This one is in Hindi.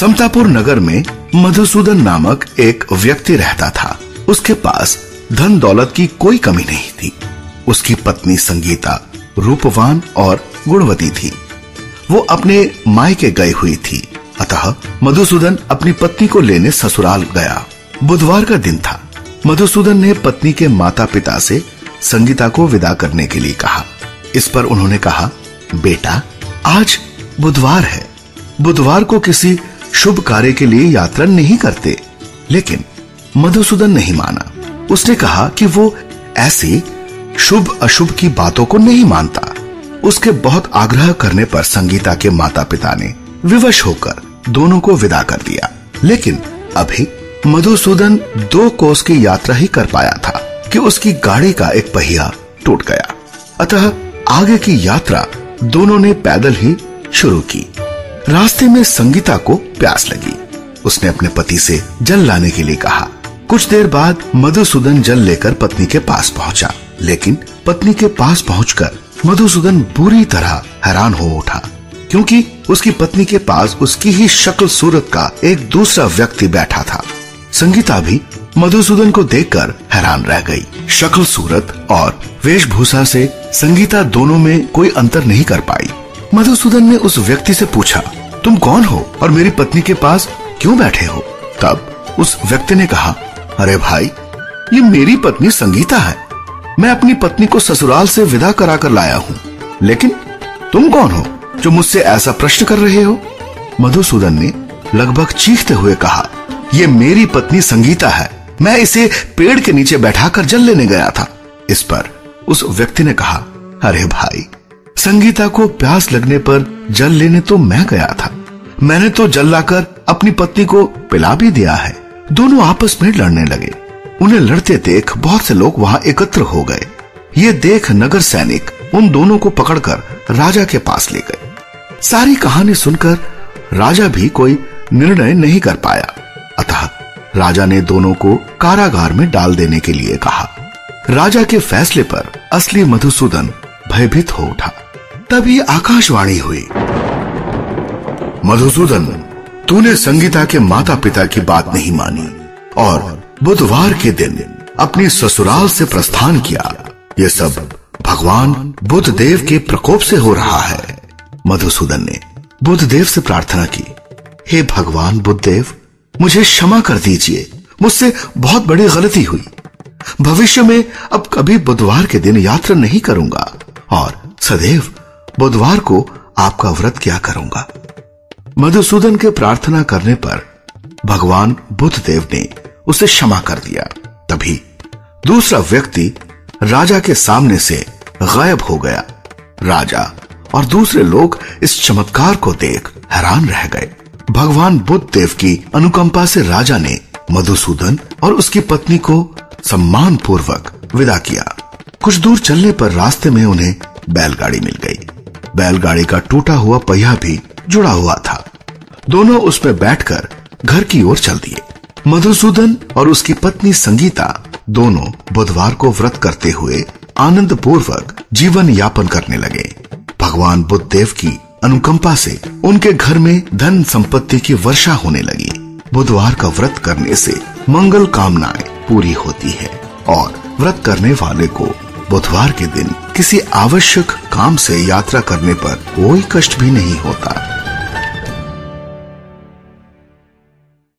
समतापुर नगर में मधुसूदन नामक एक व्यक्ति रहता था। उसके पास धन दौलत की कोई कमी नहीं थी। उसकी पत्नी संगीता, रूपवान और गुणवती थी। वो अपने मायके गई हुई थी। अतः मधुसूदन अपनी पत्नी को लेने ससुराल गया। बुधवार का दिन था। मधुसूदन ने पत्नी के माता पिता से संगीता को विदा करने के लिए कहा। इस पर उन्होंने कहा, बेटा, आज बुधवार है। बुधवार को किसी शुभ कार्य के लिए यात्रा नहीं करते। लेकिन मधुसूदन नहीं माना। उसने कहा कि वो ऐसी शुभ अशुभ की बातों को नहीं मानता। उसके बहुत आग्रह करने पर संगीता के माता पिता ने विवश होकर दोनों को विदा कर दिया। लेकिन अभी मधुसूदन दो कोस की यात्रा ही कर पाया था कि उसकी गाड़ी का एक पहिया टूट गया। अतः आगे की यात्रा दोनों ने पैदल ही शुरू की। रास्ते में संगीता को प्यास लगी। उसने अपने पति से जल लाने के लिए कहा। कुछ देर बाद मधुसूदन जल लेकर पत्नी के पास पहुँचा। लेकिन पत्नी के पास पहुंचकर मधुसूदन बुरी तरह हैरान हो उठा। क्योंकि उसकी पत्नी के पास उसकी ही शक्ल सूरत का एक दूसरा व्यक्ति बैठा था। संगीता भी मधुसूदन को देखकर हैरान रह गई। शक्ल सूरत और वेशभूषा से संगीता दोनों में कोई अंतर नहीं कर पाई। मधुसूदन ने उस व्यक्ति से पूछा, तुम कौन हो और मेरी पत्नी के पास क्यों बैठे हो? तब उस व्यक्ति ने कहा, अरे भाई, ये मेरी पत्नी संगीता है। मैं अपनी पत्नी को ससुराल से विदा करा कर लाया हूँ। लेकिन तुम कौन हो जो मुझसे ऐसा प्रश्न कर रहे हो? मधुसूदन ने लगभग चीखते हुए कहा, ये मेरी पत्नी संगीता है। मैं इसे पेड़ के नीचे बैठाकर जल लेने गया था। इस पर उस व्यक्ति ने कहा, अरे भाई संगीता को प्यास लगने पर जल लेने तो मैं गया था। मैंने तो जल लाकर अपनी पत्नी को पिला भी दिया है। दोनों आपस में लड़ने लगे। उन्हें लड़ते देख बहुत से लोग वहाँ एकत्र हो गए। ये देख नगर सैनिक उन दोनों को पकड़कर राजा के पास ले गए। सारी कहानी सुनकर राजा भी कोई निर्णय नहीं कर पाया। अतः राजा ने दोनों को कारागार में डाल देने के लिए कहा। राजा के फैसले पर असली मधुसूदन भयभीत हो उठा। तभी आकाशवाणी हुई। मधुसूदन, तूने संगीता के माता पिता की बात नहीं मानी और बुधवार के दिन अपनी ससुराल से प्रस्थान किया। ये सब भगवान बुद्ध देव के प्रकोप से हो रहा है। मधुसूदन ने बुद्ध देव से प्रार्थना की, हे भगवान बुद्ध देव मुझे क्षमा कर दीजिए, मुझसे बहुत बड़ी गलती हुई। भविष्य में अब कभी बुधवार के दिन यात्रा नहीं करूँगा और सदैव बुधवार को आपका व्रत क्या करूँगा। मधुसूदन के प्रार्थना करने पर भगवान बुद्ध देव ने उसे क्षमा कर दिया। तभी दूसरा व्यक्ति राजा के सामने से गायब हो गया। राजा और दूसरे लोग इस चमत्कार को देख हैरान रह गए। भगवान बुद्ध देव की अनुकंपा से राजा ने मधुसूदन और उसकी पत्नी को सम्मान पूर्वक विदा किया। कुछ दूर चलने पर रास्ते में उन्हें बैलगाड़ी मिल बैलगाड़ी का टूटा हुआ पहिया भी जुड़ा हुआ था। दोनों उसमें बैठकर घर की ओर चल दिए। मधुसूदन और उसकी पत्नी संगीता दोनों बुधवार को व्रत करते हुए आनंद पूर्वक जीवन यापन करने लगे। भगवान बुद्ध देव की अनुकंपा से उनके घर में धन संपत्ति की वर्षा होने लगी। बुधवार का व्रत करने से मंगल कामनाएँ पूरी होती है और व्रत करने वाले को बुधवार के दिन किसी आवश्यक काम से यात्रा करने पर कोई कष्ट भी नहीं होता।